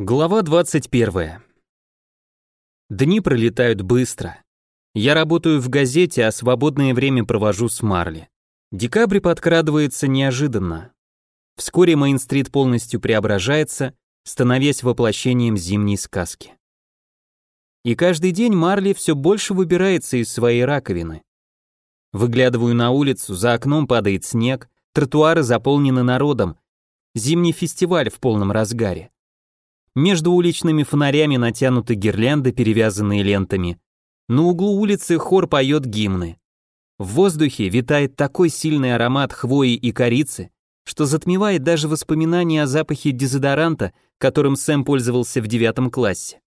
Глава 21. Дни пролетают быстро. Я работаю в газете, а свободное время провожу с Марли. Декабрь подкрадывается неожиданно. Вскоре Мейн-стрит полностью преображается, становясь воплощением зимней сказки. И каждый день Марли все больше выбирается из своей раковины. Выглядываю на улицу, за окном падает снег, тротуары заполнены народом. Зимний фестиваль в полном разгаре. Между уличными фонарями натянуты гирлянды, перевязанные лентами. На углу улицы хор поет гимны. В воздухе витает такой сильный аромат хвои и корицы, что затмевает даже воспоминания о запахе дезодоранта, которым Сэм пользовался в девятом классе.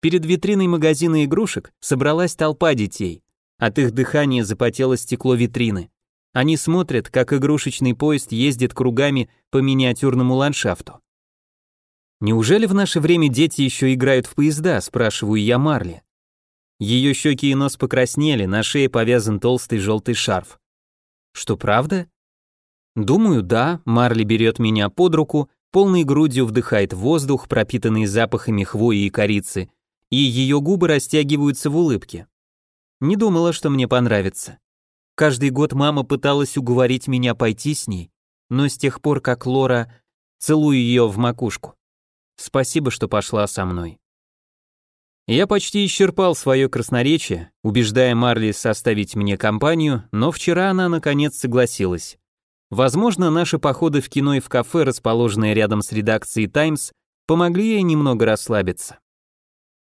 Перед витриной магазина игрушек собралась толпа детей. От их дыхания запотело стекло витрины. Они смотрят, как игрушечный поезд ездит кругами по миниатюрному ландшафту. Неужели в наше время дети еще играют в поезда, спрашиваю я Марли. Ее щеки и нос покраснели, на шее повязан толстый желтый шарф. Что, правда? Думаю, да, Марли берет меня под руку, полной грудью вдыхает воздух, пропитанный запахами хвои и корицы, и ее губы растягиваются в улыбке. Не думала, что мне понравится. Каждый год мама пыталась уговорить меня пойти с ней, но с тех пор, как Лора целую ее в макушку. Спасибо, что пошла со мной. Я почти исчерпал свое красноречие, убеждая Марли составить мне компанию, но вчера она наконец согласилась. Возможно, наши походы в кино и в кафе, расположенные рядом с редакцией Times, помогли ей немного расслабиться.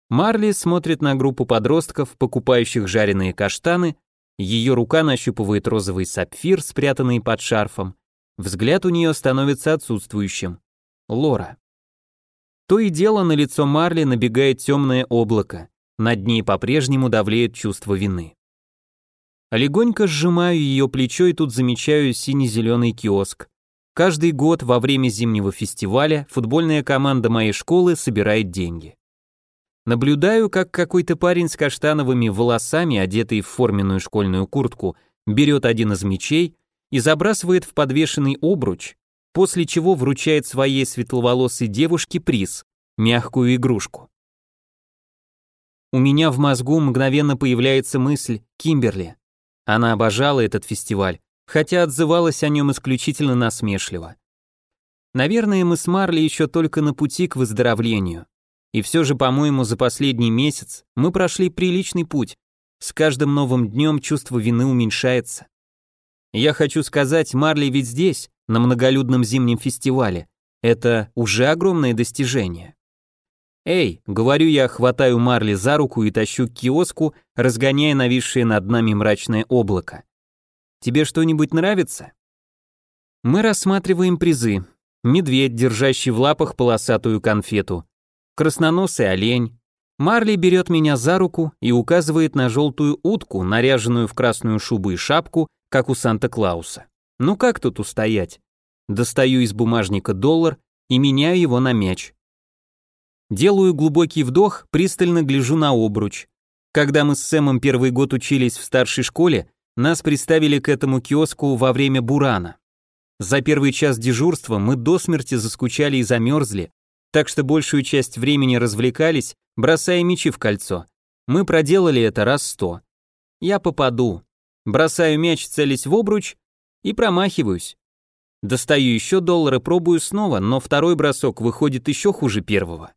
Марли смотрит на группу подростков, покупающих жареные каштаны, ее рука нащупывает розовый сапфир, спрятанный под шарфом, взгляд у нее становится отсутствующим. Лора. То и дело на лицо Марли набегает темное облако, над ней по-прежнему давлеет чувство вины. Легонько сжимаю ее плечо и тут замечаю сине-зеленый киоск. Каждый год во время зимнего фестиваля футбольная команда моей школы собирает деньги. Наблюдаю, как какой-то парень с каштановыми волосами, одетый в форменную школьную куртку, берет один из мечей и забрасывает в подвешенный обруч, после чего вручает своей светловолосой девушке приз – мягкую игрушку. У меня в мозгу мгновенно появляется мысль Кимберли. Она обожала этот фестиваль, хотя отзывалась о нем исключительно насмешливо. Наверное, мы с Марли еще только на пути к выздоровлению. И все же, по-моему, за последний месяц мы прошли приличный путь. С каждым новым днем чувство вины уменьшается. Я хочу сказать, Марли ведь здесь, на многолюдном зимнем фестивале. Это уже огромное достижение. «Эй», — говорю я, хватаю Марли за руку и тащу к киоску, разгоняя нависшее над нами мрачное облако. «Тебе что-нибудь нравится?» Мы рассматриваем призы. Медведь, держащий в лапах полосатую конфету. Красноносый олень. Марли берет меня за руку и указывает на желтую утку, наряженную в красную шубу и шапку, как у Санта-Клауса. Ну как тут устоять? Достаю из бумажника доллар и меняю его на мяч. Делаю глубокий вдох, пристально гляжу на обруч. Когда мы с Сэмом первый год учились в старшей школе, нас приставили к этому киоску во время бурана. За первый час дежурства мы до смерти заскучали и замерзли, так что большую часть времени развлекались, бросая мячи в кольцо. Мы проделали это раз сто. Я попаду. Бросаю мяч, целясь в обруч, и промахиваюсь. Достаю еще доллар и пробую снова, но второй бросок выходит еще хуже первого.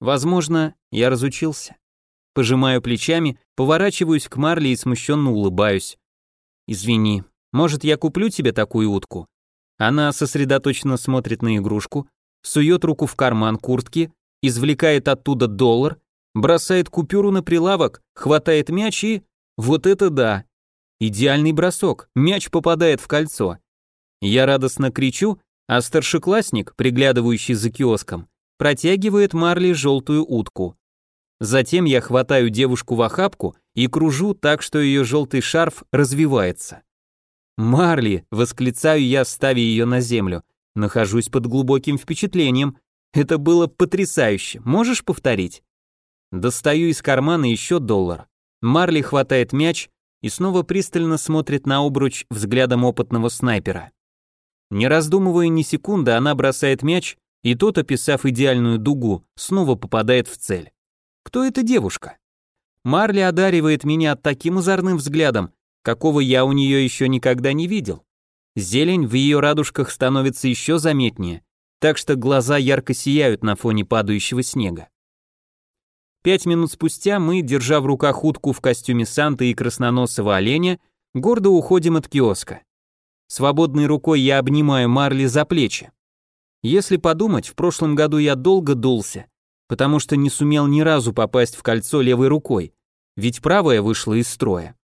Возможно, я разучился. Пожимаю плечами, поворачиваюсь к Марли и смущенно улыбаюсь. «Извини, может, я куплю тебе такую утку?» Она сосредоточенно смотрит на игрушку, сует руку в карман куртки, извлекает оттуда доллар, бросает купюру на прилавок, хватает мяч и... Вот это да! Идеальный бросок, мяч попадает в кольцо. Я радостно кричу, а старшеклассник, приглядывающий за киоском, протягивает Марли желтую утку. Затем я хватаю девушку в охапку и кружу так, что ее желтый шарф развивается. «Марли!» — восклицаю я, ставя ее на землю. Нахожусь под глубоким впечатлением. Это было потрясающе. Можешь повторить? Достаю из кармана еще доллар. Марли хватает мяч и снова пристально смотрит на обруч взглядом опытного снайпера. Не раздумывая ни секунды, она бросает мяч и тот, описав идеальную дугу, снова попадает в цель. Кто эта девушка? Марли одаривает меня таким озорным взглядом, какого я у нее еще никогда не видел. Зелень в ее радужках становится еще заметнее, так что глаза ярко сияют на фоне падающего снега. Пять минут спустя мы, держа в руках утку в костюме Санты и красноносого оленя, гордо уходим от киоска. Свободной рукой я обнимаю Марли за плечи. Если подумать, в прошлом году я долго дулся, потому что не сумел ни разу попасть в кольцо левой рукой, ведь правая вышла из строя.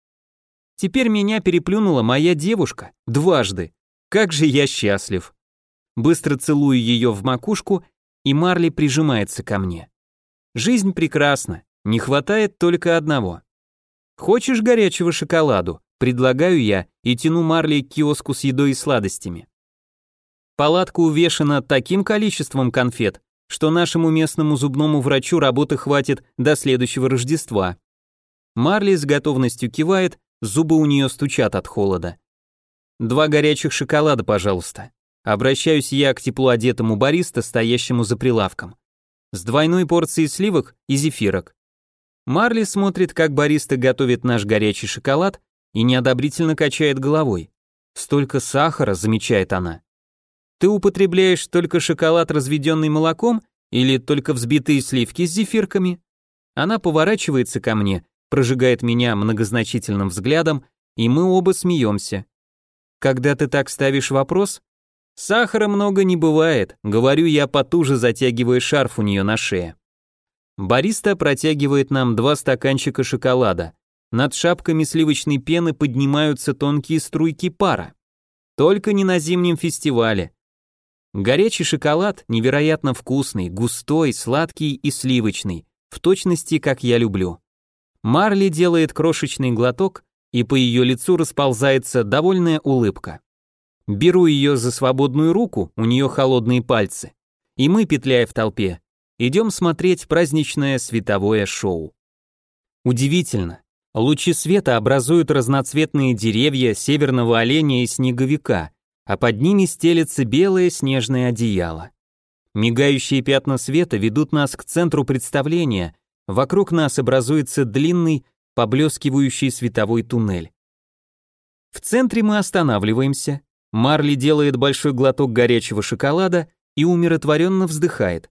Теперь меня переплюнула моя девушка, дважды. Как же я счастлив. Быстро целую ее в макушку, и Марли прижимается ко мне. Жизнь прекрасна, не хватает только одного. Хочешь горячего шоколаду? Предлагаю я и тяну Марли к киоску с едой и сладостями. Палатка увешана таким количеством конфет, что нашему местному зубному врачу работы хватит до следующего Рождества. Марли с готовностью кивает, зубы у нее стучат от холода. Два горячих шоколада, пожалуйста. Обращаюсь я к тепло одетому бариста, стоящему за прилавком. С двойной порцией сливок и зефирок. Марли смотрит, как бариста готовит наш горячий шоколад и неодобрительно качает головой. Столько сахара, замечает она. Ты употребляешь только шоколад, разведенный молоком, или только взбитые сливки с зефирками? Она поворачивается ко мне, прожигает меня многозначительным взглядом, и мы оба смеемся. Когда ты так ставишь вопрос, сахара много не бывает, говорю я потуже, затягивая шарф у нее на шее. Бариста протягивает нам два стаканчика шоколада. Над шапками сливочной пены поднимаются тонкие струйки пара. Только не на зимнем фестивале. Горячий шоколад невероятно вкусный, густой, сладкий и сливочный, в точности, как я люблю. Марли делает крошечный глоток, и по ее лицу расползается довольная улыбка. Беру ее за свободную руку, у нее холодные пальцы, и мы, петляя в толпе, идем смотреть праздничное световое шоу. Удивительно, лучи света образуют разноцветные деревья северного оленя и снеговика, а под ними стелется белое снежное одеяло. Мигающие пятна света ведут нас к центру представления, вокруг нас образуется длинный, поблескивающий световой туннель. В центре мы останавливаемся, Марли делает большой глоток горячего шоколада и умиротворенно вздыхает.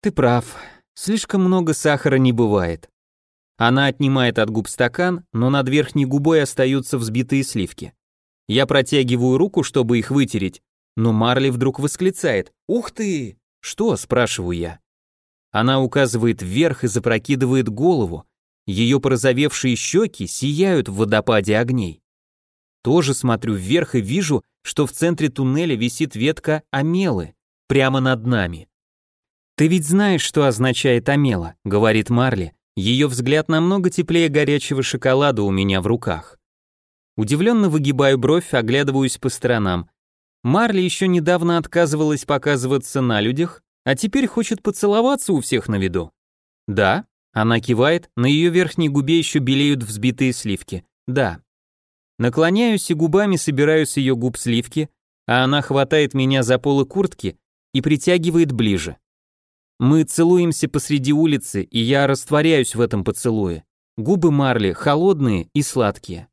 «Ты прав, слишком много сахара не бывает». Она отнимает от губ стакан, но над верхней губой остаются взбитые сливки. Я протягиваю руку, чтобы их вытереть, но Марли вдруг восклицает «Ух ты!» «Что?» – спрашиваю я. Она указывает вверх и запрокидывает голову. Ее порозовевшие щеки сияют в водопаде огней. Тоже смотрю вверх и вижу, что в центре туннеля висит ветка амелы, прямо над нами. «Ты ведь знаешь, что означает амела», — говорит Марли. Ее взгляд намного теплее горячего шоколада у меня в руках. Удивленно выгибаю бровь, оглядываюсь по сторонам. Марли еще недавно отказывалась показываться на людях, а теперь хочет поцеловаться у всех на виду. Да, она кивает, на ее верхней губе еще белеют взбитые сливки. Да. Наклоняюсь и губами собираю с ее губ сливки, а она хватает меня за полы куртки и притягивает ближе. Мы целуемся посреди улицы, и я растворяюсь в этом поцелуе. Губы Марли холодные и сладкие.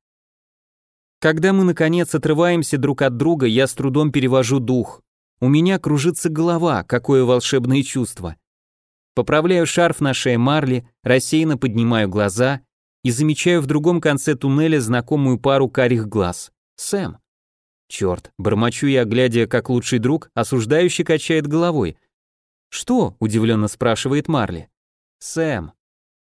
Когда мы, наконец, отрываемся друг от друга, я с трудом перевожу дух. У меня кружится голова, какое волшебное чувство. Поправляю шарф на шее Марли, рассеянно поднимаю глаза и замечаю в другом конце туннеля знакомую пару карих глаз. Сэм. Черт, бормочу я, глядя, как лучший друг, осуждающий качает головой. «Что?» – удивленно спрашивает Марли. «Сэм».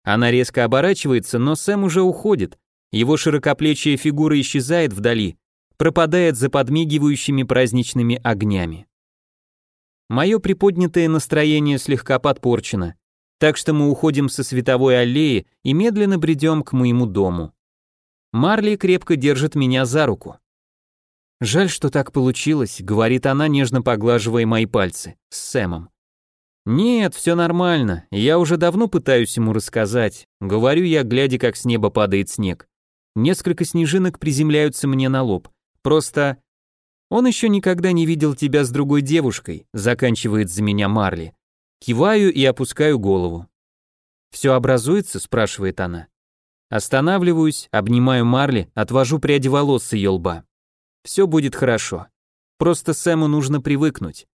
Она резко оборачивается, но Сэм уже уходит, его широкоплечья фигура исчезает вдали, пропадает за подмигивающими праздничными огнями. Мое приподнятое настроение слегка подпорчено, так что мы уходим со световой аллеи и медленно бредем к моему дому. Марли крепко держит меня за руку. «Жаль, что так получилось», — говорит она, нежно поглаживая мои пальцы, с Сэмом. «Нет, все нормально, я уже давно пытаюсь ему рассказать», — говорю я, глядя, как с неба падает снег. Несколько снежинок приземляются мне на лоб. Просто... Он еще никогда не видел тебя с другой девушкой, заканчивает за меня Марли. Киваю и опускаю голову. Все образуется, спрашивает она. Останавливаюсь, обнимаю Марли, отвожу пряди волос с ее лба. Все будет хорошо. Просто Сэму нужно привыкнуть.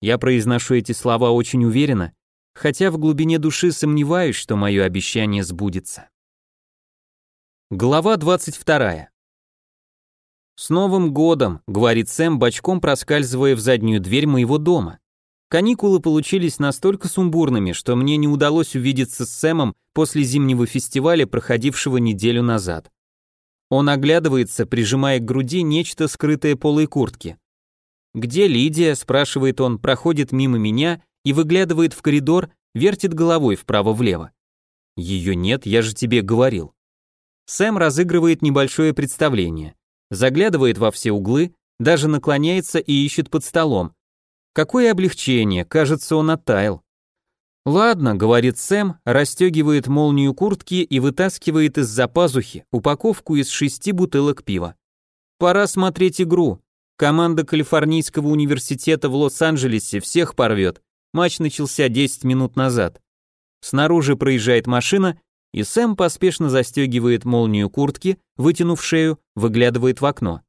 Я произношу эти слова очень уверенно, хотя в глубине души сомневаюсь, что мое обещание сбудется. Глава 22. «С Новым годом!» — говорит Сэм, бочком проскальзывая в заднюю дверь моего дома. Каникулы получились настолько сумбурными, что мне не удалось увидеться с Сэмом после зимнего фестиваля, проходившего неделю назад. Он оглядывается, прижимая к груди нечто скрытое полой куртки. «Где Лидия?» – спрашивает он, проходит мимо меня и выглядывает в коридор, вертит головой вправо-влево. «Ее нет, я же тебе говорил». Сэм разыгрывает небольшое представление заглядывает во все углы, даже наклоняется и ищет под столом. Какое облегчение, кажется, он оттаял. «Ладно», — говорит Сэм, расстегивает молнию куртки и вытаскивает из-за пазухи упаковку из шести бутылок пива. «Пора смотреть игру. Команда Калифорнийского университета в Лос-Анджелесе всех порвет. Матч начался 10 минут назад. Снаружи проезжает машина, и Сэм поспешно застегивает молнию куртки, вытянув шею, выглядывает в окно.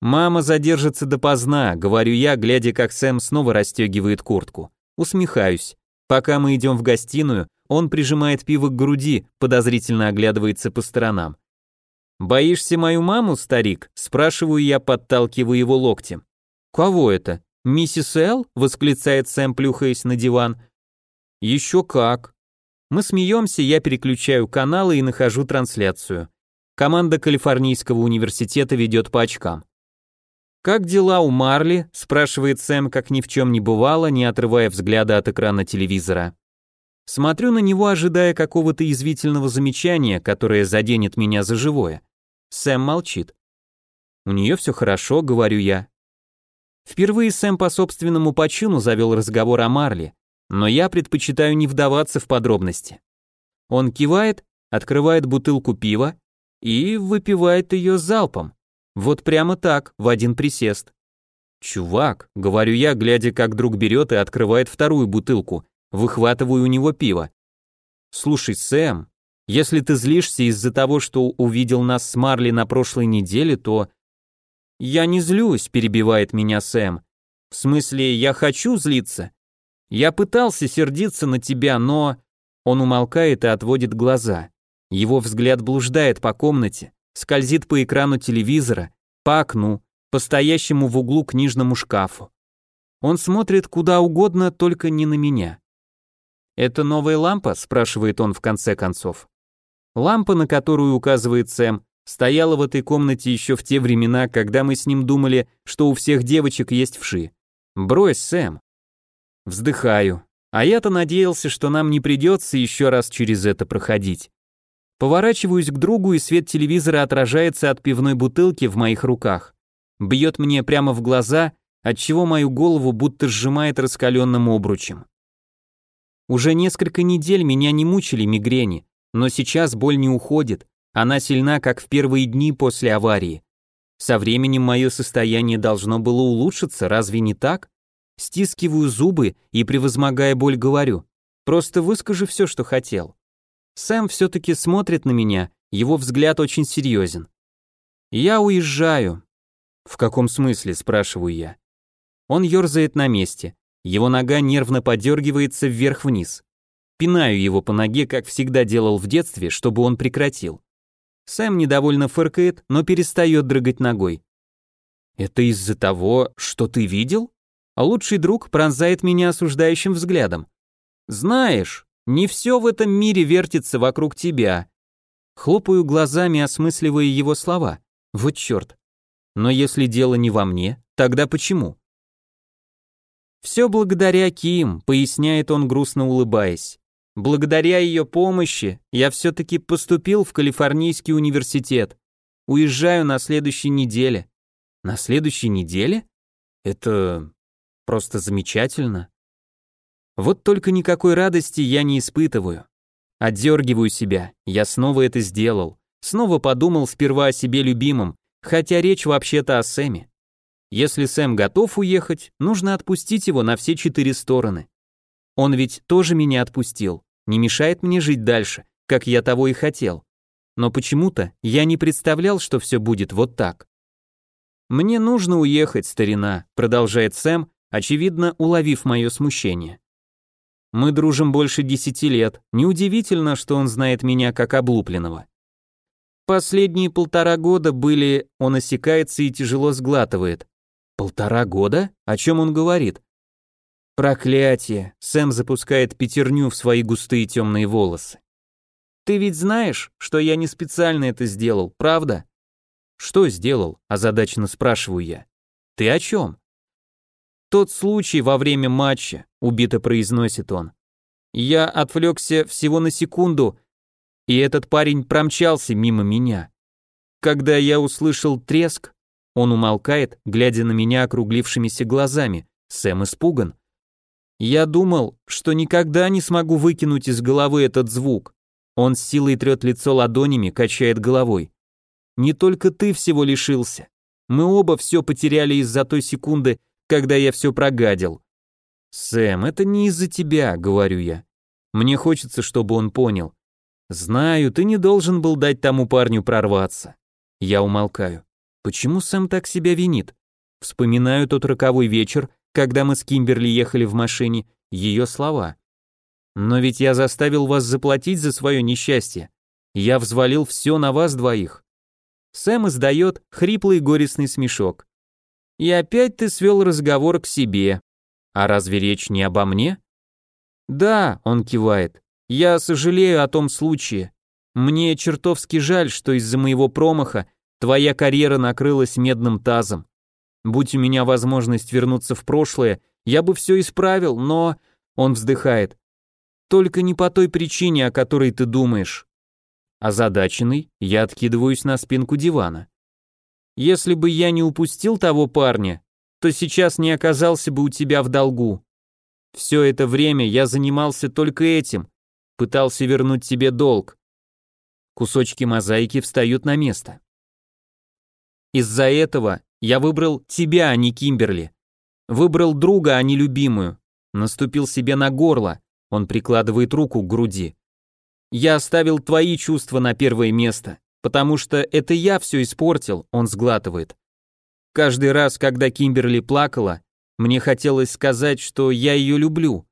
«Мама задержится допоздна», — говорю я, глядя, как Сэм снова расстегивает куртку. Усмехаюсь. Пока мы идем в гостиную, он прижимает пиво к груди, подозрительно оглядывается по сторонам. «Боишься мою маму, старик?» – спрашиваю я, подталкивая его локтем. «Кого это? Миссис Эл?» – восклицает Сэм, плюхаясь на диван. «Еще как. Мы смеемся, я переключаю каналы и нахожу трансляцию. Команда Калифорнийского университета ведет по очкам. «Как дела у Марли?» – спрашивает Сэм, как ни в чем не бывало, не отрывая взгляда от экрана телевизора. Смотрю на него, ожидая какого-то извительного замечания, которое заденет меня за живое. Сэм молчит. «У нее все хорошо», — говорю я. Впервые Сэм по собственному почину завел разговор о Марли, но я предпочитаю не вдаваться в подробности. Он кивает, открывает бутылку пива и выпивает ее залпом. Вот прямо так, в один присест. «Чувак», — говорю я, глядя, как друг берет и открывает вторую бутылку, выхватываю у него пиво. «Слушай, Сэм, если ты злишься из-за того, что увидел нас с Марли на прошлой неделе, то...» «Я не злюсь», — перебивает меня Сэм. «В смысле, я хочу злиться, я пытался сердиться на тебя, но...» Он умолкает и отводит глаза. Его взгляд блуждает по комнате, скользит по экрану телевизора, по окну, по стоящему в углу книжному шкафу. Он смотрит куда угодно, только не на меня. «Это новая лампа?» – спрашивает он в конце концов. Лампа, на которую указывает Сэм, стояла в этой комнате еще в те времена, когда мы с ним думали, что у всех девочек есть вши. Брось, Сэм, Вздыхаю. А я-то надеялся, что нам не придется еще раз через это проходить. Поворачиваюсь к другу, и свет телевизора отражается от пивной бутылки в моих руках. Бьет мне прямо в глаза, отчего мою голову будто сжимает раскаленным обручем. Уже несколько недель меня не мучили мигрени, но сейчас боль не уходит, она сильна, как в первые дни после аварии. Со временем мое состояние должно было улучшиться, разве не так? Стискиваю зубы и, превозмогая боль, говорю. Просто выскажи все, что хотел. Сэм все-таки смотрит на меня, его взгляд очень серьезен. Я уезжаю. В каком смысле, спрашиваю я. Он ерзает на месте. Его нога нервно подергивается вверх-вниз. Пинаю его по ноге, как всегда делал в детстве, чтобы он прекратил. Сэм недовольно фыркает, но перестает дрыгать ногой. «Это из-за того, что ты видел?» а лучший друг пронзает меня осуждающим взглядом. «Знаешь, не все в этом мире вертится вокруг тебя». Хлопаю глазами, осмысливая его слова. Вот черт. Но если дело не во мне, тогда почему? «Все благодаря Ким», — поясняет он, грустно улыбаясь. «Благодаря ее помощи я все-таки поступил в Калифорнийский университет. Уезжаю на следующей неделе». «На следующей неделе? Это Просто замечательно. Вот только никакой радости я не испытываю. Отдергиваю себя, я снова это сделал. Снова подумал сперва о себе любимом, хотя речь вообще-то о Сэме. Если Сэм готов уехать, нужно отпустить его на все четыре стороны. Он ведь тоже меня отпустил, не мешает мне жить дальше, как я того и хотел. Но почему-то я не представлял, что все будет вот так. «Мне нужно уехать, старина», — продолжает Сэм, очевидно, уловив мое смущение. «Мы дружим больше десяти лет, неудивительно, что он знает меня как облупленного. Последние полтора года были, он осекается и тяжело сглатывает. Полтора года? О чем он говорит? Проклятие. Сэм запускает пятерню в свои густые темные волосы. Ты ведь знаешь, что я не специально это сделал, правда? Что сделал? озадаченно спрашиваю я. Ты о чем? Тот случай во время матча, убито произносит он. Я отвлекся всего на секунду и этот парень промчался мимо меня. Когда я услышал треск, он умолкает, глядя на меня округлившимися глазами. Сэм испуган. Я думал, что никогда не смогу выкинуть из головы этот звук. Он с силой трет лицо ладонями, качает головой. Не только ты всего лишился. Мы оба все потеряли из-за той секунды, когда я все прогадил. Сэм, это не из-за тебя, говорю я. Мне хочется, чтобы он понял. Знаю, ты не должен был дать тому парню прорваться. Я умолкаю. Почему Сэм так себя винит? Вспоминаю тот роковой вечер, когда мы с Кимберли ехали в машине, ее слова. Но ведь я заставил вас заплатить за свое несчастье. Я взвалил все на вас двоих. Сэм издает хриплый горестный смешок. И опять ты свел разговор к себе. А разве речь не обо мне? Да, он кивает. Я сожалею о том случае. Мне чертовски жаль, что из-за моего промаха твоя карьера накрылась медным тазом. Будь у меня возможность вернуться в прошлое, я бы все исправил, но...» Он вздыхает. «Только не по той причине, о которой ты думаешь». Озадаченный, я откидываюсь на спинку дивана. «Если бы я не упустил того парня, то сейчас не оказался бы у тебя в долгу. Все это время я занимался только этим, пытался вернуть себе долг. Кусочки мозаики встают на место. Из-за этого я выбрал тебя, а не Кимберли. Выбрал друга, а не любимую. Наступил себе на горло. Он прикладывает руку к груди. Я оставил твои чувства на первое место, потому что это я все испортил, он сглатывает. Каждый раз, когда Кимберли плакала, мне хотелось сказать, что я ее люблю.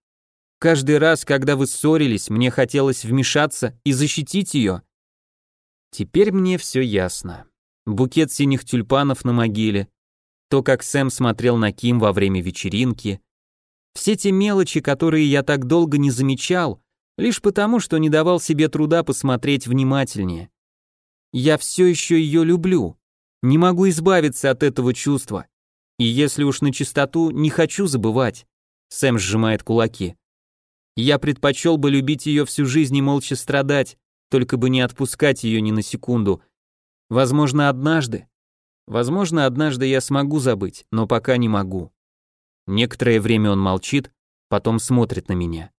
Каждый раз, когда вы ссорились, мне хотелось вмешаться и защитить ее. Теперь мне все ясно. Букет синих тюльпанов на могиле, то, как Сэм смотрел на Ким во время вечеринки, все те мелочи, которые я так долго не замечал, лишь потому, что не давал себе труда посмотреть внимательнее. Я все еще ее люблю, не могу избавиться от этого чувства. И если уж на чистоту, не хочу забывать. Сэм сжимает кулаки. Я предпочел бы любить ее всю жизнь и молча страдать, только бы не отпускать ее ни на секунду. Возможно, однажды. Возможно, однажды я смогу забыть, но пока не могу. Некоторое время он молчит, потом смотрит на меня.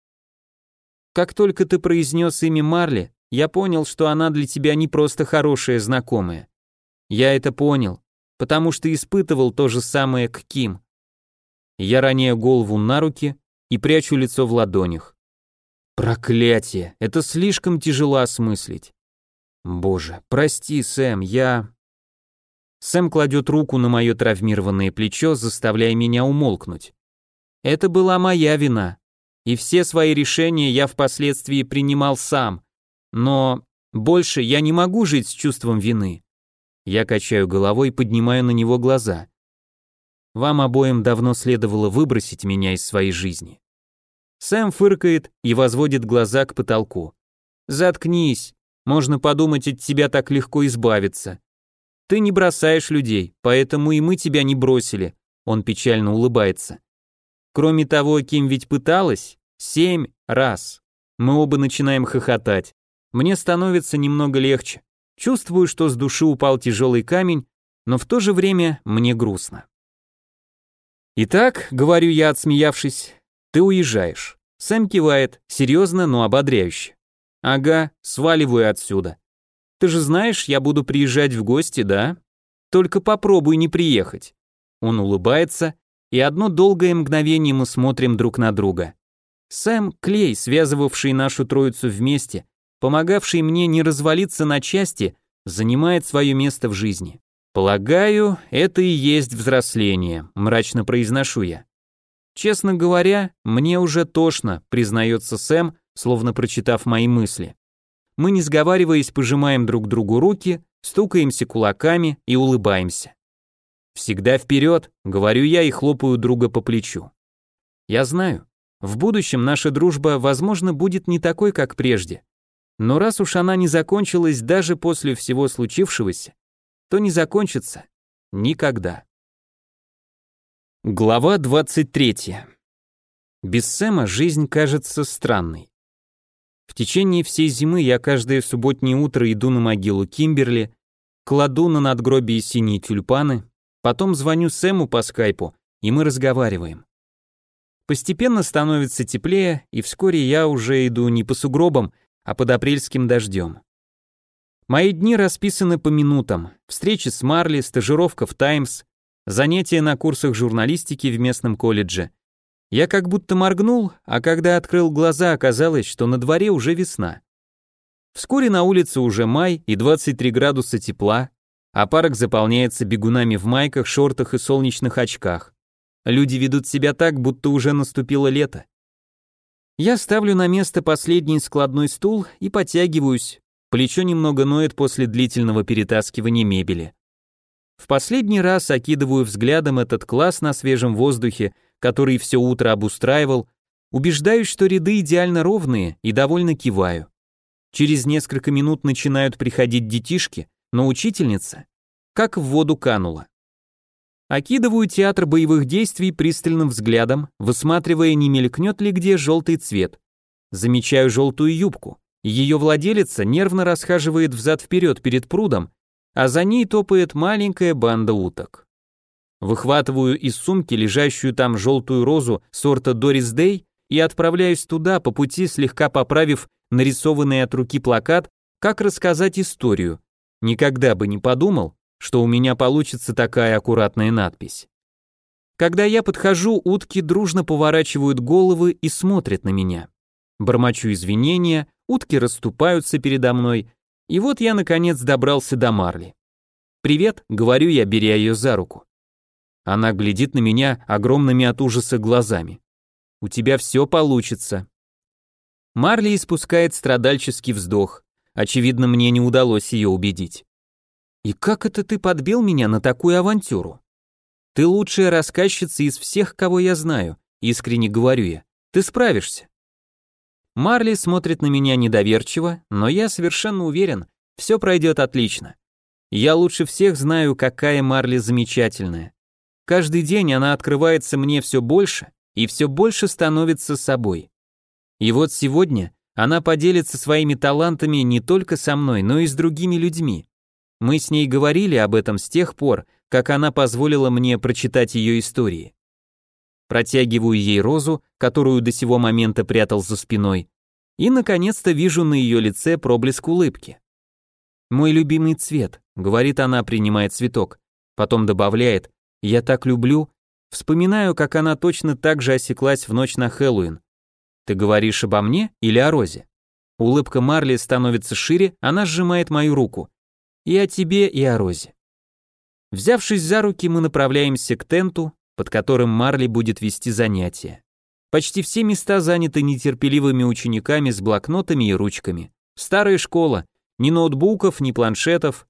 Как только ты произнес имя Марли, я понял, что она для тебя не просто хорошая знакомая. Я это понял, потому что испытывал то же самое к Ким. Я роняю голову на руки, и прячу лицо в ладонях. Проклятие, это слишком тяжело осмыслить. Боже, прости, Сэм, я... Сэм кладет руку на мое травмированное плечо, заставляя меня умолкнуть. Это была моя вина, и все свои решения я впоследствии принимал сам, но больше я не могу жить с чувством вины. Я качаю головой и поднимаю на него глаза. Вам обоим давно следовало выбросить меня из своей жизни. Сэм фыркает и возводит глаза к потолку. Заткнись, можно подумать, от тебя так легко избавиться. Ты не бросаешь людей, поэтому и мы тебя не бросили. Он печально улыбается. Кроме того, Ким ведь пыталась семь раз. Мы оба начинаем хохотать. Мне становится немного легче. Чувствую, что с души упал тяжелый камень, но в то же время мне грустно. «Итак», — говорю я, отсмеявшись, — «ты уезжаешь». Сэм кивает, серьезно, но ободряюще. «Ага, сваливаю отсюда. Ты же знаешь, я буду приезжать в гости, да? Только попробуй не приехать. Он улыбается, и одно долгое мгновение мы смотрим друг на друга. Сэм — клей, связывавший нашу троицу вместе, помогавший мне не развалиться на части, занимает свое место в жизни. Полагаю, это и есть взросление, мрачно произношу я. Честно говоря, мне уже тошно, признается Сэм, словно прочитав мои мысли. Мы, не сговариваясь, пожимаем друг другу руки, стукаемся кулаками и улыбаемся. «Всегда вперед», — говорю я и хлопаю друга по плечу. Я знаю, в будущем наша дружба, возможно, будет не такой, как прежде. Но раз уж она не закончилась даже после всего случившегося, то не закончится никогда. Глава 23. Без Сэма жизнь кажется странной. В течение всей зимы я каждое субботнее утро иду на могилу Кимберли, кладу на надгробие синие тюльпаны, потом звоню Сэму по скайпу, и мы разговариваем. Постепенно становится теплее, и вскоре я уже иду не по сугробам, а под апрельским дождем. Мои дни расписаны по минутам. Встречи с Марли, стажировка в Таймс, занятия на курсах журналистики в местном колледже. Я как будто моргнул, а когда открыл глаза, оказалось, что на дворе уже весна. Вскоре на улице уже май и 23 градуса тепла, а парк заполняется бегунами в майках, шортах и солнечных очках. Люди ведут себя так, будто уже наступило лето. Я ставлю на место последний складной стул и подтягиваюсь. Плечо немного ноет после длительного перетаскивания мебели. В последний раз окидываю взглядом этот класс на свежем воздухе, который все утро обустраивал, убеждаюсь, что ряды идеально ровные и довольно киваю. Через несколько минут начинают приходить детишки, но учительница как в воду канула. Окидываю театр боевых действий пристальным взглядом, высматривая, не мелькнет ли где желтый цвет. Замечаю желтую юбку. Ее владелица нервно расхаживает взад-вперед перед прудом, а за ней топает маленькая банда уток. Выхватываю из сумки лежащую там желтую розу сорта Дорис Дэй и отправляюсь туда, по пути слегка поправив нарисованный от руки плакат «Как рассказать историю». Никогда бы не подумал, что у меня получится такая аккуратная надпись. Когда я подхожу, утки дружно поворачивают головы и смотрят на меня. Бормочу извинения, утки расступаются передо мной, и вот я наконец добрался до Марли. «Привет», — говорю я, беря ее за руку. Она глядит на меня огромными от ужаса глазами. «У тебя все получится». Марли испускает страдальческий вздох. Очевидно, мне не удалось ее убедить. И как это ты подбил меня на такую авантюру? Ты лучшая рассказчица из всех, кого я знаю, искренне говорю я. Ты справишься. Марли смотрит на меня недоверчиво, но я совершенно уверен, все пройдет отлично. Я лучше всех знаю, какая Марли замечательная. Каждый день она открывается мне все больше и все больше становится собой. И вот сегодня она поделится своими талантами не только со мной, но и с другими людьми. Мы с ней говорили об этом с тех пор, как она позволила мне прочитать ее истории. Протягиваю ей розу, которую до сего момента прятал за спиной, и, наконец-то, вижу на ее лице проблеск улыбки. «Мой любимый цвет», — говорит она, принимая цветок, потом добавляет, «Я так люблю», вспоминаю, как она точно так же осеклась в ночь на Хэллоуин. «Ты говоришь обо мне или о розе?» Улыбка Марли становится шире, она сжимает мою руку. И о тебе, и о Розе. Взявшись за руки, мы направляемся к тенту, под которым Марли будет вести занятия. Почти все места заняты нетерпеливыми учениками с блокнотами и ручками. Старая школа, ни ноутбуков, ни планшетов.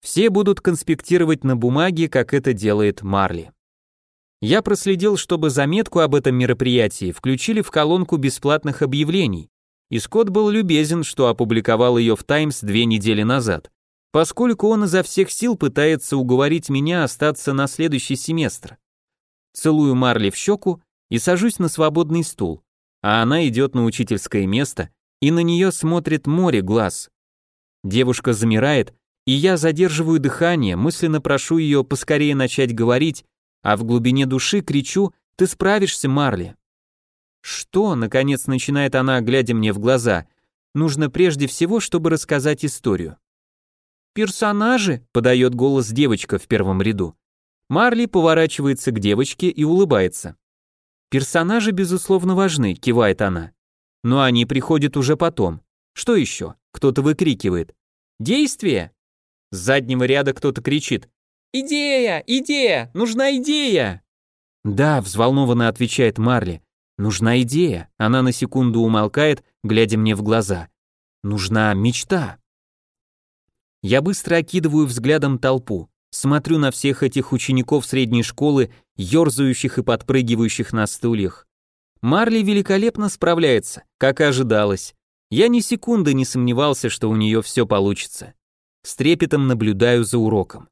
Все будут конспектировать на бумаге, как это делает Марли. Я проследил, чтобы заметку об этом мероприятии включили в колонку бесплатных объявлений, и Скотт был любезен, что опубликовал ее в Таймс две недели назад поскольку он изо всех сил пытается уговорить меня остаться на следующий семестр. Целую Марли в щеку и сажусь на свободный стул, а она идет на учительское место, и на нее смотрит море глаз. Девушка замирает, и я задерживаю дыхание, мысленно прошу ее поскорее начать говорить, а в глубине души кричу «Ты справишься, Марли!» «Что?» — наконец начинает она, глядя мне в глаза. «Нужно прежде всего, чтобы рассказать историю». «Персонажи?» — подает голос девочка в первом ряду. Марли поворачивается к девочке и улыбается. «Персонажи, безусловно, важны», — кивает она. «Но они приходят уже потом. Что еще?» — кто-то выкрикивает. «Действие!» С заднего ряда кто-то кричит. «Идея! Идея! Нужна идея!» «Да», — взволнованно отвечает Марли. «Нужна идея». Она на секунду умолкает, глядя мне в глаза. «Нужна мечта». Я быстро окидываю взглядом толпу, смотрю на всех этих учеников средней школы, ерзающих и подпрыгивающих на стульях. Марли великолепно справляется, как ожидалось. Я ни секунды не сомневался, что у нее все получится. С трепетом наблюдаю за уроком.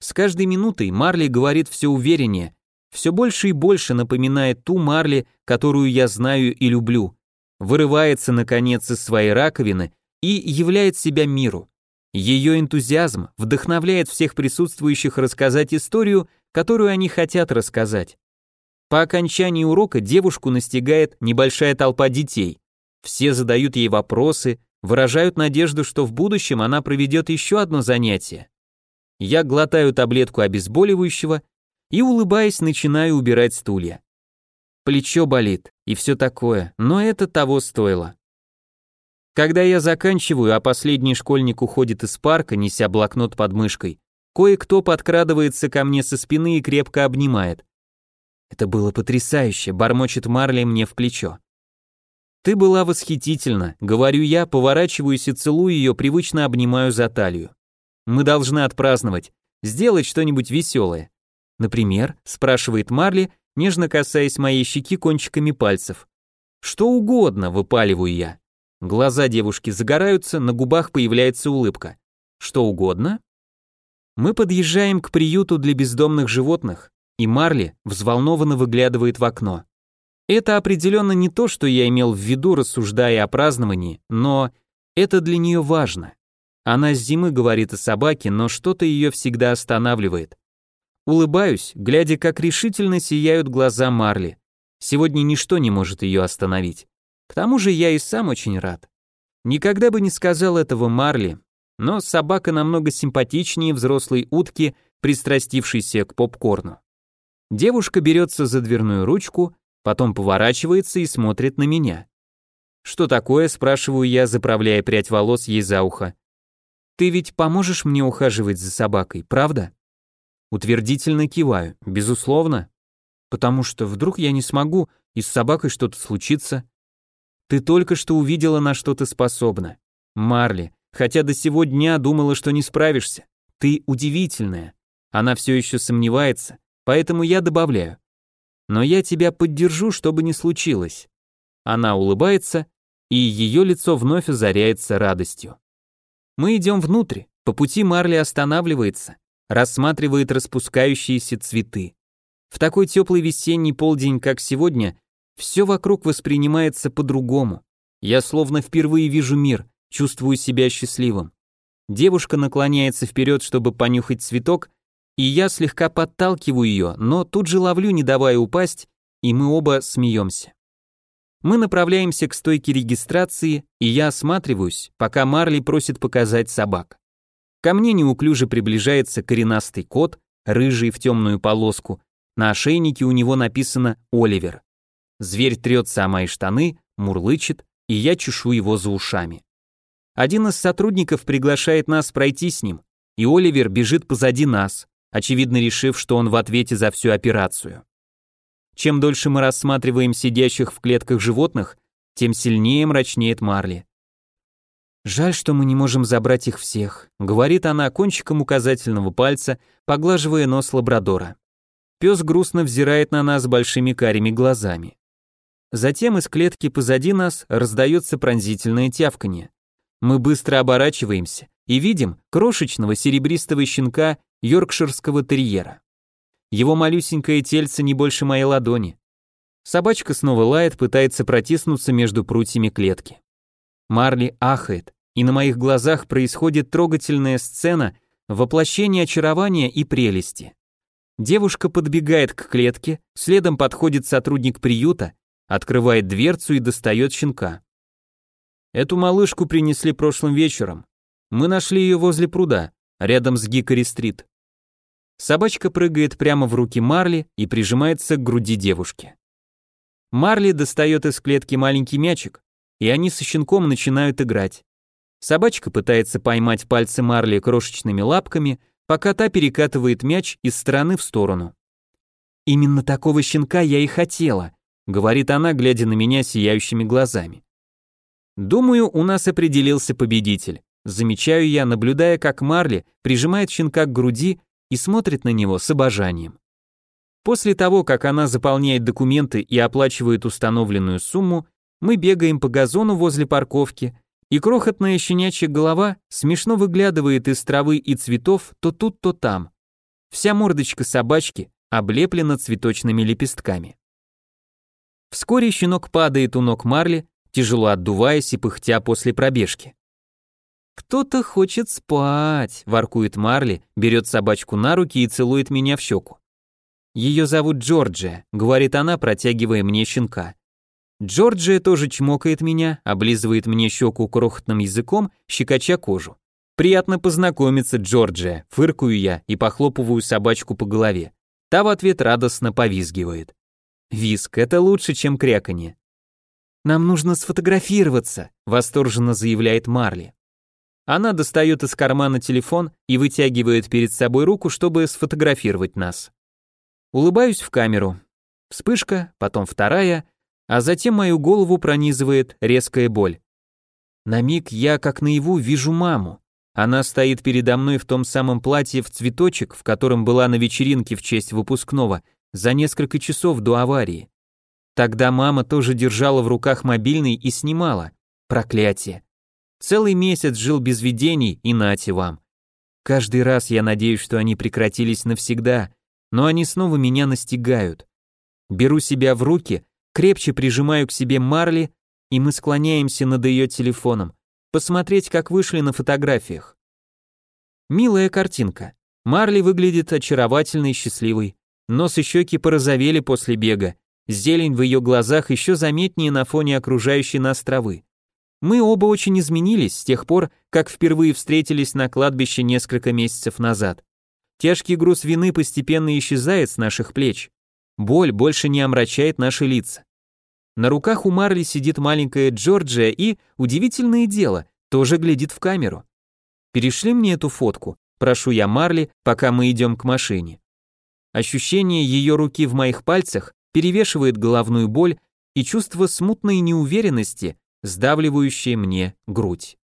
С каждой минутой Марли говорит все увереннее, все больше и больше напоминает ту Марли, которую я знаю и люблю. Вырывается, наконец, из своей раковины и являет себя миру. Ее энтузиазм вдохновляет всех присутствующих рассказать историю, которую они хотят рассказать. По окончании урока девушку настигает небольшая толпа детей. Все задают ей вопросы, выражают надежду, что в будущем она проведет еще одно занятие. Я глотаю таблетку обезболивающего и, улыбаясь, начинаю убирать стулья. Плечо болит и все такое, но это того стоило. Когда я заканчиваю, а последний школьник уходит из парка, неся блокнот под мышкой, кое-кто подкрадывается ко мне со спины и крепко обнимает. Это было потрясающе, бормочет Марли мне в плечо. Ты была восхитительна, говорю я, поворачиваюсь и целую ее, привычно обнимаю за талию. Мы должны отпраздновать, сделать что-нибудь веселое. Например, спрашивает Марли, нежно касаясь моей щеки кончиками пальцев. Что угодно, выпаливаю я. Глаза девушки загораются, на губах появляется улыбка. Что угодно? Мы подъезжаем к приюту для бездомных животных, и Марли взволнованно выглядывает в окно. Это определенно не то, что я имел в виду, рассуждая о праздновании, но это для нее важно. Она с зимы говорит о собаке, но что-то ее всегда останавливает. Улыбаюсь, глядя, как решительно сияют глаза Марли. Сегодня ничто не может ее остановить. К тому же я и сам очень рад. Никогда бы не сказал этого Марли, но собака намного симпатичнее взрослой утки, пристрастившейся к попкорну. Девушка берется за дверную ручку, потом поворачивается и смотрит на меня. «Что такое?» – спрашиваю я, заправляя прядь волос ей за ухо. «Ты ведь поможешь мне ухаживать за собакой, правда?» Утвердительно киваю. «Безусловно. Потому что вдруг я не смогу, и с собакой что-то случится. Ты только что увидела, на что ты способна. Марли, хотя до сего дня думала, что не справишься. Ты удивительная. Она все еще сомневается, поэтому я добавляю. Но я тебя поддержу, чтобы не случилось. Она улыбается, и ее лицо вновь озаряется радостью. Мы идем внутрь, по пути Марли останавливается, рассматривает распускающиеся цветы. В такой теплый весенний полдень, как сегодня, все вокруг воспринимается по-другому. Я словно впервые вижу мир, чувствую себя счастливым. Девушка наклоняется вперед, чтобы понюхать цветок, и я слегка подталкиваю ее, но тут же ловлю, не давая упасть, и мы оба смеемся. Мы направляемся к стойке регистрации, и я осматриваюсь, пока Марли просит показать собак. Ко мне неуклюже приближается коренастый кот, рыжий в темную полоску. На ошейнике у него написано «Оливер». Зверь трется о мои штаны, мурлычет, и я чешу его за ушами. Один из сотрудников приглашает нас пройти с ним, и Оливер бежит позади нас, очевидно решив, что он в ответе за всю операцию. Чем дольше мы рассматриваем сидящих в клетках животных, тем сильнее мрачнеет Марли. «Жаль, что мы не можем забрать их всех», — говорит она кончиком указательного пальца, поглаживая нос лабрадора. Пес грустно взирает на нас большими карими глазами. Затем из клетки позади нас раздается пронзительное тявканье. Мы быстро оборачиваемся и видим крошечного серебристого щенка йоркширского терьера. Его малюсенькое тельце не больше моей ладони. Собачка снова лает, пытается протиснуться между прутьями клетки. Марли ахает, и на моих глазах происходит трогательная сцена воплощения очарования и прелести. Девушка подбегает к клетке, следом подходит сотрудник приюта, открывает дверцу и достает щенка. Эту малышку принесли прошлым вечером. Мы нашли ее возле пруда, рядом с Гикари-стрит. Собачка прыгает прямо в руки Марли и прижимается к груди девушки. Марли достает из клетки маленький мячик, и они со щенком начинают играть. Собачка пытается поймать пальцы Марли крошечными лапками, пока та перекатывает мяч из стороны в сторону. «Именно такого щенка я и хотела», — говорит она, глядя на меня сияющими глазами. «Думаю, у нас определился победитель. Замечаю я, наблюдая, как Марли прижимает щенка к груди и смотрит на него с обожанием. После того, как она заполняет документы и оплачивает установленную сумму, мы бегаем по газону возле парковки, и крохотная щенячья голова смешно выглядывает из травы и цветов то тут, то там. Вся мордочка собачки облеплена цветочными лепестками. Вскоре щенок падает у ног Марли, тяжело отдуваясь и пыхтя после пробежки. «Кто-то хочет спать», — воркует Марли, берет собачку на руки и целует меня в щеку. «Ее зовут Джорджия», — говорит она, протягивая мне щенка. Джорджия тоже чмокает меня, облизывает мне щеку крохотным языком, щекоча кожу. «Приятно познакомиться, Джорджия», — фыркую я и похлопываю собачку по голове. Та в ответ радостно повизгивает. Виск — это лучше, чем кряканье. «Нам нужно сфотографироваться», — восторженно заявляет Марли. Она достает из кармана телефон и вытягивает перед собой руку, чтобы сфотографировать нас. Улыбаюсь в камеру. Вспышка, потом вторая, а затем мою голову пронизывает резкая боль. На миг я, как наяву, вижу маму. Она стоит передо мной в том самом платье в цветочек, в котором была на вечеринке в честь выпускного, за несколько часов до аварии. Тогда мама тоже держала в руках мобильный и снимала. Проклятие. Целый месяц жил без видений, и нате вам. Каждый раз я надеюсь, что они прекратились навсегда, но они снова меня настигают. Беру себя в руки, крепче прижимаю к себе Марли, и мы склоняемся над ее телефоном, посмотреть, как вышли на фотографиях. Милая картинка. Марли выглядит очаровательной и счастливой. Нос и щеки порозовели после бега. Зелень в ее глазах еще заметнее на фоне окружающей нас травы. Мы оба очень изменились с тех пор, как впервые встретились на кладбище несколько месяцев назад. Тяжкий груз вины постепенно исчезает с наших плеч. Боль больше не омрачает наши лица. На руках у Марли сидит маленькая Джорджия и, удивительное дело, тоже глядит в камеру. Перешли мне эту фотку, прошу я Марли, пока мы идем к машине. Ощущение ее руки в моих пальцах перевешивает головную боль и чувство смутной неуверенности, сдавливающее мне грудь.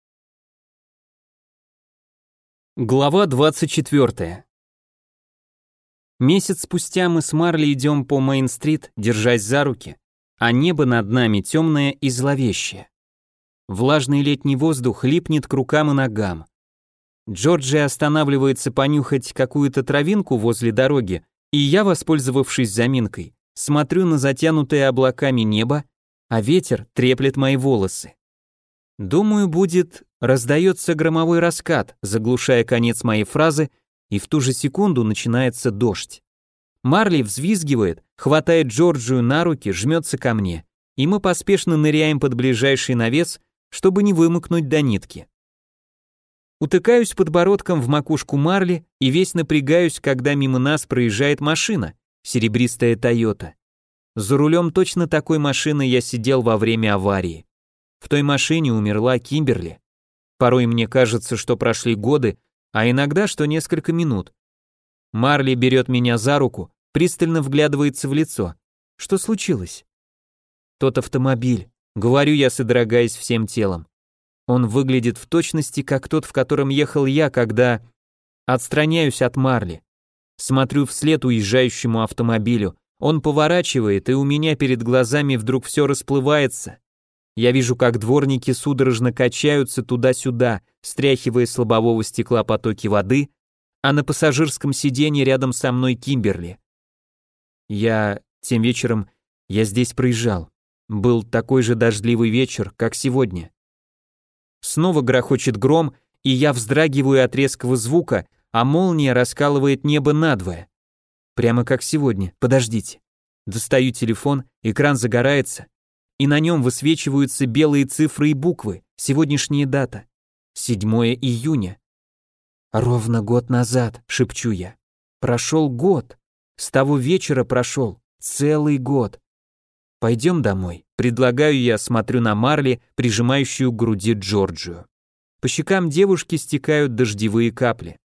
Глава 24. Месяц спустя мы с Марли идем по Мейн-стрит, держась за руки, а небо над нами темное и зловещее. Влажный летний воздух липнет к рукам и ногам. Джорджи останавливается понюхать какую-то травинку возле дороги, и я, воспользовавшись заминкой, смотрю на затянутое облаками небо, а ветер треплет мои волосы. Думаю, будет раздается громовой раскат, заглушая конец моей фразы и в ту же секунду начинается дождь. Марли взвизгивает, хватает Джорджию на руки, жмется ко мне, и мы поспешно ныряем под ближайший навес, чтобы не вымокнуть до нитки. Утыкаюсь подбородком в макушку Марли и весь напрягаюсь, когда мимо нас проезжает машина, серебристая Тойота. За рулем точно такой машины я сидел во время аварии. В той машине умерла Кимберли. Порой мне кажется, что прошли годы, а иногда, что несколько минут. Марли берет меня за руку, пристально вглядывается в лицо. Что случилось? Тот автомобиль. Говорю я, содрогаясь всем телом. Он выглядит в точности, как тот, в котором ехал я, когда... Отстраняюсь от Марли. Смотрю вслед уезжающему автомобилю. Он поворачивает, и у меня перед глазами вдруг все расплывается. Я вижу, как дворники судорожно качаются туда-сюда, стряхивая с лобового стекла потоки воды, а на пассажирском сиденье рядом со мной Кимберли. Я тем вечером я здесь проезжал. Был такой же дождливый вечер, как сегодня. Снова грохочет гром, и я вздрагиваю от резкого звука, а молния раскалывает небо надвое. Прямо как сегодня. Подождите. Достаю телефон, экран загорается, и на нем высвечиваются белые цифры и буквы, сегодняшняя дата. 7 июня. Ровно год назад, шепчу я. Прошел год. С того вечера прошел целый год. Пойдем домой. Предлагаю я, смотрю на Марли, прижимающую к груди Джорджию. По щекам девушки стекают дождевые капли.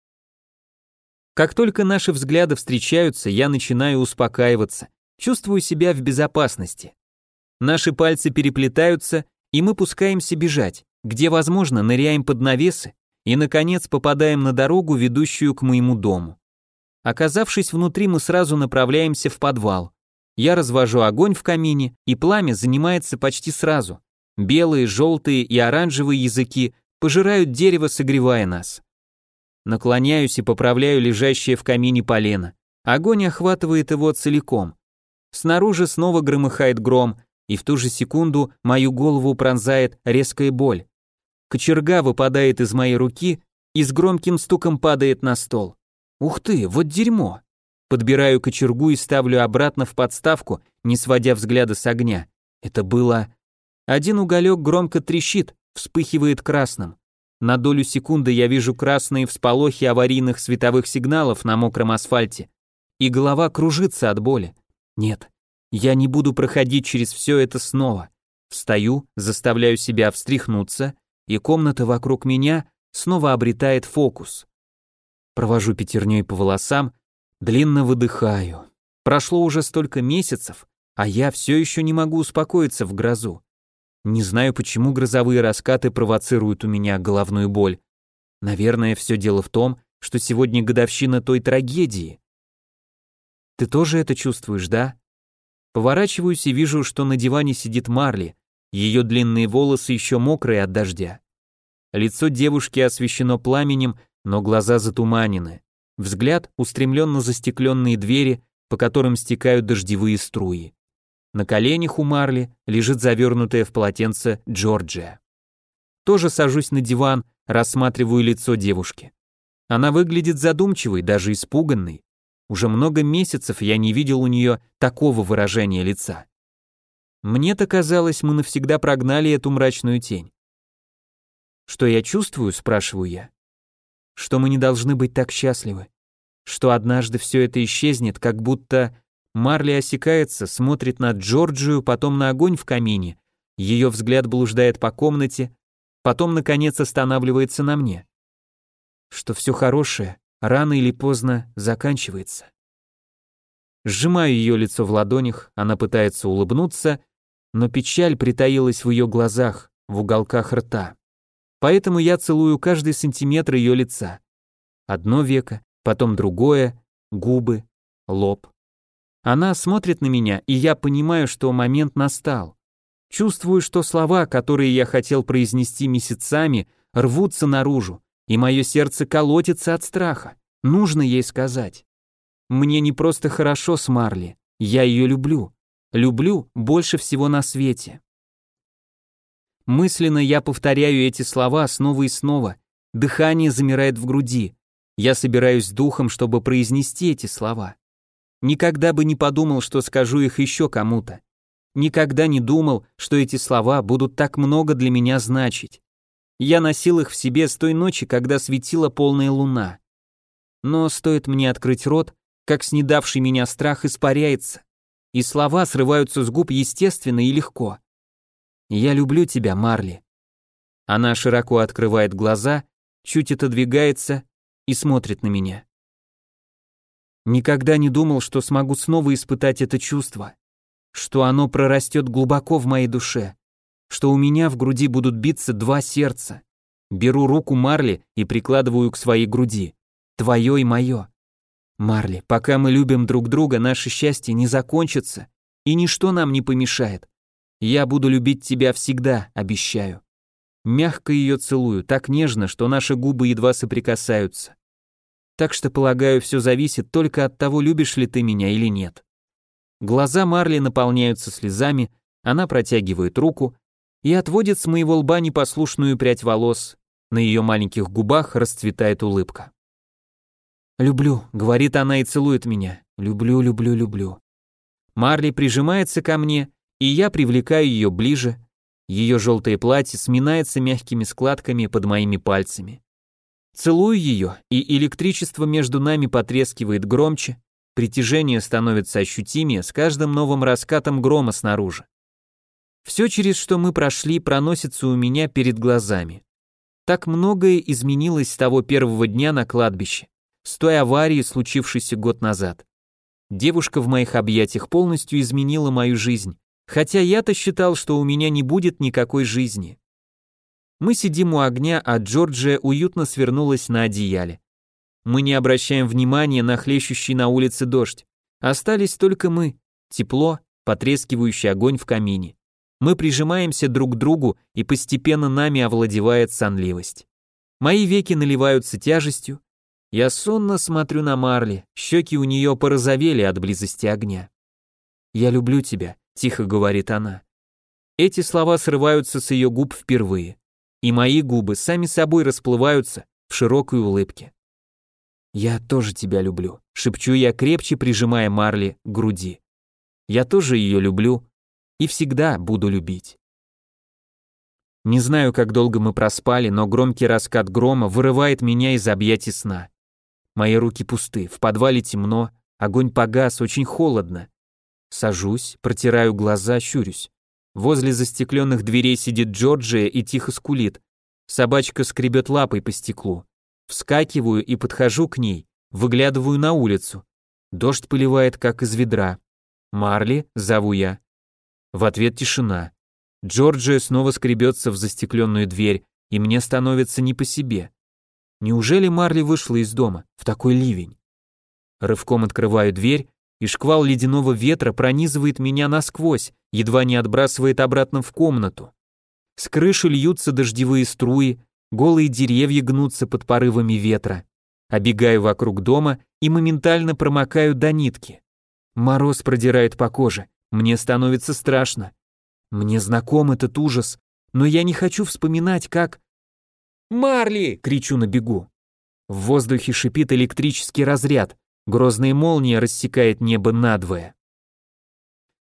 Как только наши взгляды встречаются, я начинаю успокаиваться, чувствую себя в безопасности. Наши пальцы переплетаются, и мы пускаемся бежать, где возможно, ныряем под навесы и, наконец, попадаем на дорогу, ведущую к моему дому. Оказавшись внутри, мы сразу направляемся в подвал. Я развожу огонь в камине, и пламя занимается почти сразу. Белые, желтые и оранжевые языки пожирают дерево, согревая нас. Наклоняюсь и поправляю лежащее в камине полено. Огонь охватывает его целиком. Снаружи снова громыхает гром, и в ту же секунду мою голову пронзает резкая боль. Кочерга выпадает из моей руки и с громким стуком падает на стол. Ух ты, вот дерьмо. Подбираю кочергу и ставлю обратно в подставку, не сводя взгляда с огня. Это было... Один уголек громко трещит, вспыхивает красным. На долю секунды я вижу красные всполохи аварийных световых сигналов на мокром асфальте, и голова кружится от боли. Нет, я не буду проходить через все это снова. Встаю, заставляю себя встряхнуться, и комната вокруг меня снова обретает фокус. Провожу пятерней по волосам, длинно выдыхаю. Прошло уже столько месяцев, а я все еще не могу успокоиться в грозу. Не знаю, почему грозовые раскаты провоцируют у меня головную боль. Наверное, все дело в том, что сегодня годовщина той трагедии. Ты тоже это чувствуешь, да? Поворачиваюсь и вижу, что на диване сидит Марли. Ее длинные волосы еще мокрые от дождя. Лицо девушки освещено пламенем, но глаза затуманены. Взгляд устремлен на застекленные двери, по которым стекают дождевые струи. На коленях у Марли лежит завернутая в полотенце Джорджия. Тоже сажусь на диван, рассматриваю лицо девушки. Она выглядит задумчивой, даже испуганной. Уже много месяцев я не видел у нее такого выражения лица. Мне-то казалось, мы навсегда прогнали эту мрачную тень. Что я чувствую, спрашиваю я. Что мы не должны быть так счастливы. Что однажды все это исчезнет, как будто Марли осекается, смотрит на Джорджию, потом на огонь в камине. Ее взгляд блуждает по комнате, потом, наконец, останавливается на мне. Что все хорошее рано или поздно заканчивается. Сжимаю ее лицо в ладонях, она пытается улыбнуться, но печаль притаилась в ее глазах, в уголках рта. Поэтому я целую каждый сантиметр ее лица. Одно веко, потом другое, губы, лоб. Она смотрит на меня, и я понимаю, что момент настал. Чувствую, что слова, которые я хотел произнести месяцами, рвутся наружу, и мое сердце колотится от страха. Нужно ей сказать. Мне не просто хорошо с Марли, я ее люблю. Люблю больше всего на свете. Мысленно я повторяю эти слова снова и снова. Дыхание замирает в груди. Я собираюсь духом, чтобы произнести эти слова. Никогда бы не подумал, что скажу их еще кому-то. Никогда не думал, что эти слова будут так много для меня значить. Я носил их в себе с той ночи, когда светила полная луна. Но стоит мне открыть рот, как снедавший меня страх испаряется, и слова срываются с губ естественно и легко. «Я люблю тебя, Марли». Она широко открывает глаза, чуть отодвигается и смотрит на меня. Никогда не думал, что смогу снова испытать это чувство, что оно прорастет глубоко в моей душе, что у меня в груди будут биться два сердца. Беру руку Марли и прикладываю к своей груди. Твое и мое. Марли, пока мы любим друг друга, наше счастье не закончится, и ничто нам не помешает. Я буду любить тебя всегда, обещаю. Мягко ее целую, так нежно, что наши губы едва соприкасаются. Так что, полагаю, все зависит только от того, любишь ли ты меня или нет. Глаза Марли наполняются слезами, она протягивает руку и отводит с моего лба непослушную прядь волос. На ее маленьких губах расцветает улыбка. «Люблю», — говорит она и целует меня. «Люблю, люблю, люблю». Марли прижимается ко мне, и я привлекаю ее ближе. Ее желтое платье сминается мягкими складками под моими пальцами. Целую ее, и электричество между нами потрескивает громче, притяжение становится ощутимее с каждым новым раскатом грома снаружи. Все, через что мы прошли, проносится у меня перед глазами. Так многое изменилось с того первого дня на кладбище, с той аварии, случившейся год назад. Девушка в моих объятиях полностью изменила мою жизнь, хотя я-то считал, что у меня не будет никакой жизни. Мы сидим у огня, а Джорджия уютно свернулась на одеяле. Мы не обращаем внимания на хлещущий на улице дождь. Остались только мы, тепло, потрескивающий огонь в камине. Мы прижимаемся друг к другу, и постепенно нами овладевает сонливость. Мои веки наливаются тяжестью. Я сонно смотрю на Марли, щеки у нее порозовели от близости огня. «Я люблю тебя», — тихо говорит она. Эти слова срываются с ее губ впервые и мои губы сами собой расплываются в широкой улыбке. «Я тоже тебя люблю», — шепчу я, крепче прижимая Марли к груди. «Я тоже ее люблю и всегда буду любить». Не знаю, как долго мы проспали, но громкий раскат грома вырывает меня из объятий сна. Мои руки пусты, в подвале темно, огонь погас, очень холодно. Сажусь, протираю глаза, щурюсь. Возле застекленных дверей сидит Джорджия и тихо скулит. Собачка скребет лапой по стеклу. Вскакиваю и подхожу к ней, выглядываю на улицу. Дождь поливает, как из ведра. «Марли?» — зову я. В ответ тишина. Джорджия снова скребется в застекленную дверь, и мне становится не по себе. Неужели Марли вышла из дома в такой ливень? Рывком открываю дверь и шквал ледяного ветра пронизывает меня насквозь, едва не отбрасывает обратно в комнату. С крыши льются дождевые струи, голые деревья гнутся под порывами ветра. Обегаю вокруг дома и моментально промокаю до нитки. Мороз продирает по коже, мне становится страшно. Мне знаком этот ужас, но я не хочу вспоминать, как... «Марли!» — кричу на бегу. В воздухе шипит электрический разряд, Грозная молния рассекает небо надвое.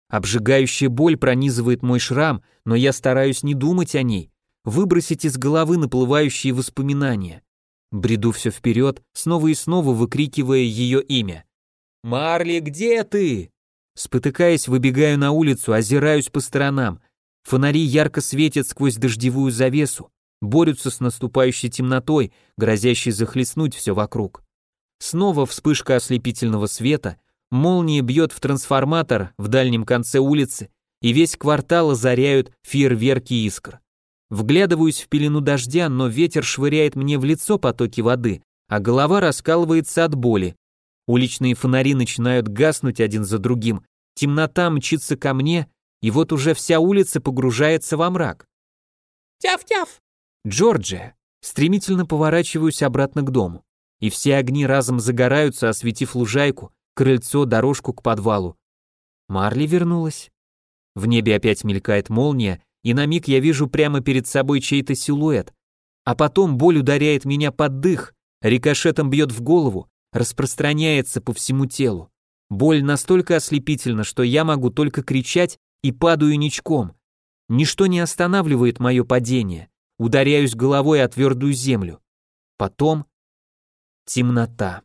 Обжигающая боль пронизывает мой шрам, но я стараюсь не думать о ней, выбросить из головы наплывающие воспоминания. Бреду все вперед, снова и снова выкрикивая ее имя. «Марли, где ты?» Спотыкаясь, выбегаю на улицу, озираюсь по сторонам. Фонари ярко светят сквозь дождевую завесу, борются с наступающей темнотой, грозящей захлестнуть все вокруг. Снова вспышка ослепительного света, молния бьет в трансформатор в дальнем конце улицы, и весь квартал озаряют фейерверки искр. Вглядываюсь в пелену дождя, но ветер швыряет мне в лицо потоки воды, а голова раскалывается от боли. Уличные фонари начинают гаснуть один за другим, темнота мчится ко мне, и вот уже вся улица погружается во мрак. «Тяф-тяф!» Джорджия. Стремительно поворачиваюсь обратно к дому и все огни разом загораются, осветив лужайку, крыльцо, дорожку к подвалу. Марли вернулась. В небе опять мелькает молния, и на миг я вижу прямо перед собой чей-то силуэт. А потом боль ударяет меня под дых, рикошетом бьет в голову, распространяется по всему телу. Боль настолько ослепительна, что я могу только кричать и падаю ничком. Ничто не останавливает мое падение. Ударяюсь головой о твердую землю. Потом темнота.